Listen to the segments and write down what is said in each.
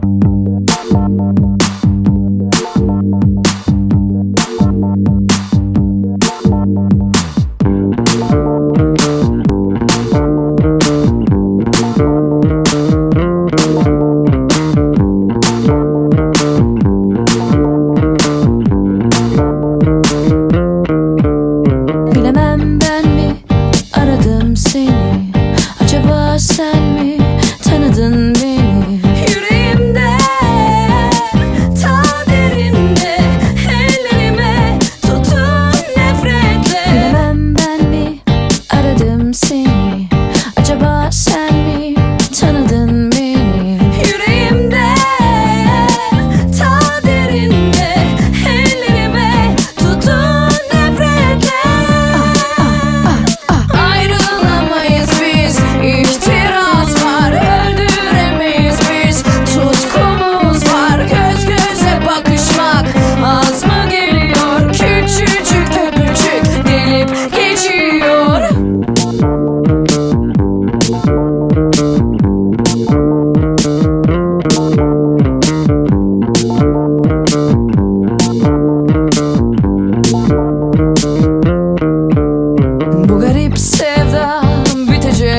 you.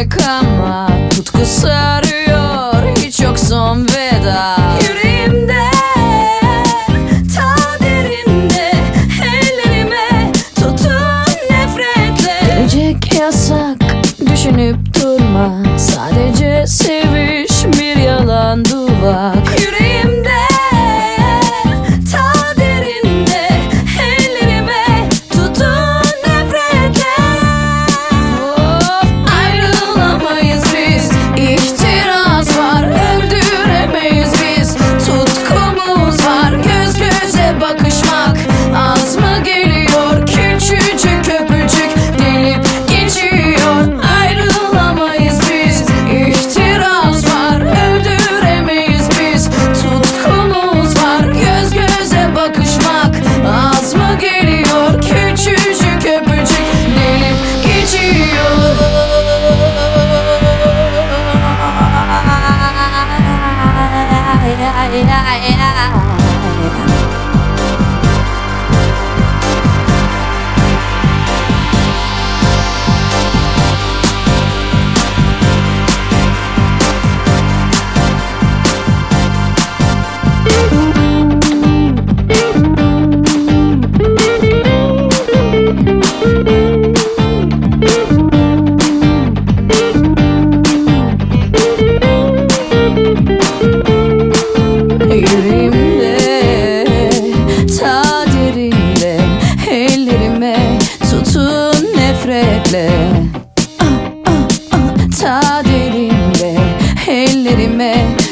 uzak ama tutku sarıyor Hiç yok son veda. Yüreğimde ta derinde Ellerime tutun nefretle. Gelecek yasak düşünüp durma. Sadece sev abrirme